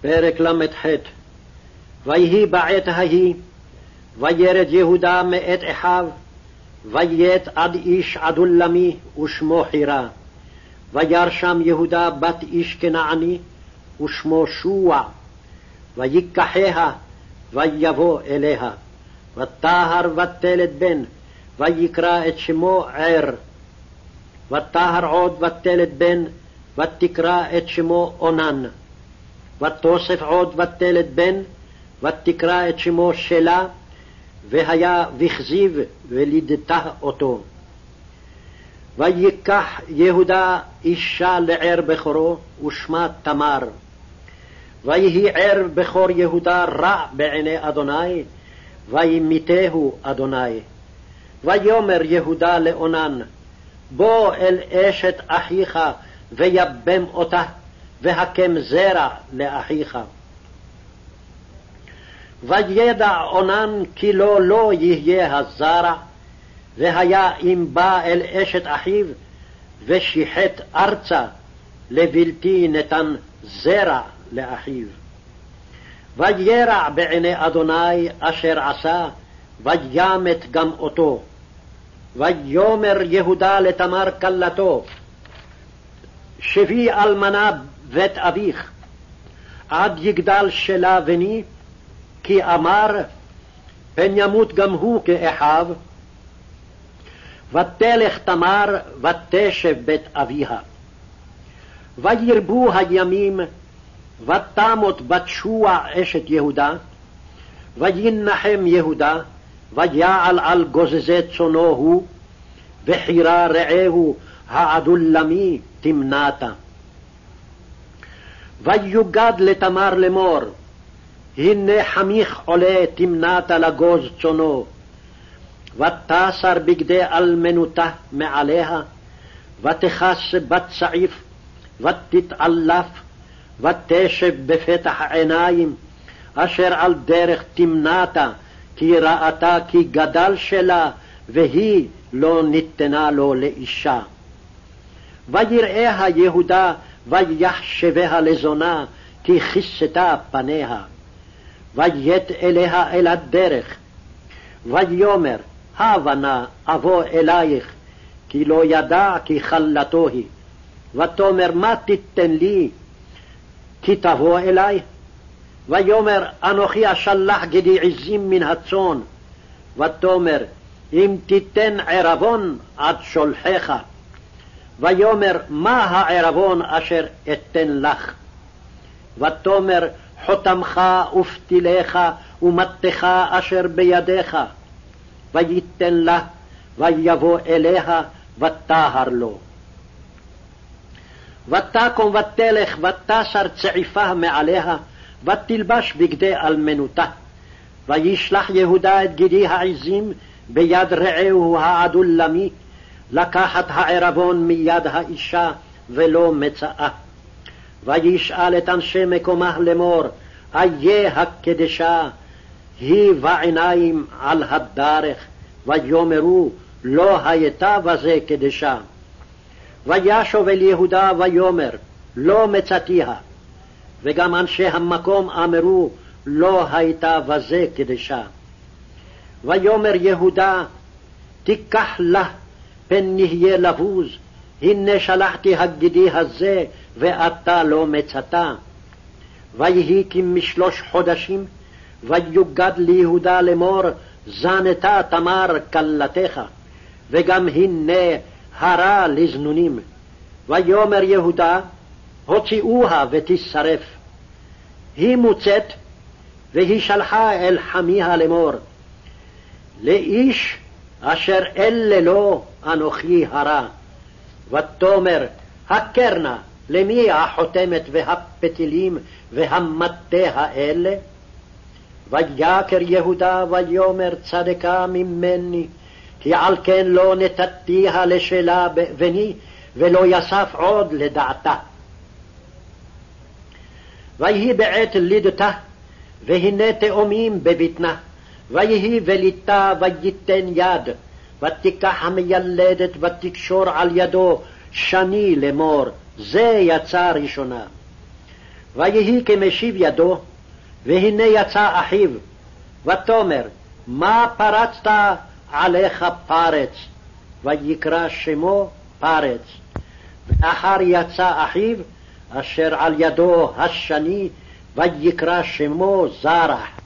פרק ל"ח ויהי בעת ההיא, וירד יהודה מאת אחיו, ויית עד איש עדולמי ושמו חירה. וירא שם יהודה בת איש כנעני, ושמו שוע. ויקחיה, ויבוא אליה. וטהר ותלת בן, ויקרא את שמו ער. וטהר עוד ותלת בן, ותקרא את שמו אונן. ותוסף עוד ותלת בן, ותקרא את שמו שלה, והיה וכזיב ולידתה אותו. ויקח יהודה אישה לער בכורו, ושמה תמר. ויהי ער בכור יהודה רע בעיני אדוני, וימיתהו אדוני. ויאמר יהודה לאונן, בוא אל אשת אחיך ויבם אותה, והקם זרע לאחיך. וידע אונן כי לו לא יהיה הזרע, והיה אם בא אל אשת אחיו, ושיחת ארצה, לבלתי נתן זרע לאחיו. וירע בעיני אדוני אשר עשה, וימת גם אותו. ויאמר יהודה לתמר כלתו, שבי אלמנה בית אביך, עד יגדל שלה בני, כי אמר, פן ימות גם הוא כאחיו. ותלך תמר ותשב בית אביה. וירבו הימים, ותמות בת שוע אשת יהודה, וינחם יהודה, ויעל על גוזזי צונו הוא, וחירה רעהו העדולמי תמנתה. ויוגד לתמר לאמור, הנה חמיך עולה תמנתה לגוז צונו. ותסר בגדי אלמנותה מעליה, ותכס בת צעיף, ותתעלף, ותשב בפתח עיניים, אשר על דרך תמנתה, כי ראתה כי גדל שלה, והיא לא ניתנה לו לאישה. ויראיה יהודה, ויחשביה לזונה, כי כיסתה פניה. ויית אליה אל הדרך. ויאמר, הבה נא אבוא אלייך, כי לא ידע כי כלתו היא. ותאמר, מה תיתן לי? כי תבוא אלי. ויאמר, אנוכי אשלח גדי עזים מן הצאן. ותאמר, אם תיתן ערבון עד שולחך. ויאמר, מה הערבון אשר אתן לך? ותאמר, חותמך ופתילך ומטך אשר בידיך. וייתן לה, ויבוא אליה, ותהר לו. ותקום ותלך, ותסר צעיפה מעליה, ותלבש בגדי אלמנותה. וישלח יהודה את גידי העזים ביד רעהו העדולמי, לקחת הערבון מיד האישה ולא מצאה. וישאל את אנשי מקומה לאמור, איה הקדשה, היא בעיניים על הדרך, ויאמרו, לא הייתה בזה קדשה. וישוב אל יהודה ויאמר, לא מצאתיה. וגם אנשי המקום אמרו, לא הייתה בזה קדשה. ויאמר יהודה, תיקח לה פן נהיה לבוז, הנה שלחתי הגידי הזה, ואתה לא מצאתה. ויהי כמשלוש חודשים, ויוגד ליהודה לאמור, זנתה תמר כלתך, וגם הנה הרע לזנונים. ויאמר יהודה, הוציאוה ותשרף. היא מוצאת, והיא שלחה אל חמיה לאמור, לאיש אשר אלה לו אנוכי הרע. ותאמר, הכר נא, למי החותמת והפתילים והמטה האלה? ויקר יהודה ויאמר צדקה ממני, כי על כן לא נתתיה לשלה בני, ולא יסף עוד לדעתה. ויהי בעת לידתה, והנה תאומים בבטנה. ויהי וליטה וייתן יד, ותיקח המיילדת ותקשור על ידו שני לאמור, זה יצא ראשונה. ויהי כמשיב ידו, והנה יצא אחיו, ותאמר, מה פרצת עליך פרץ? ויקרא שמו פרץ. ואחר יצא אחיו, אשר על ידו השני, ויקרא שמו זרח.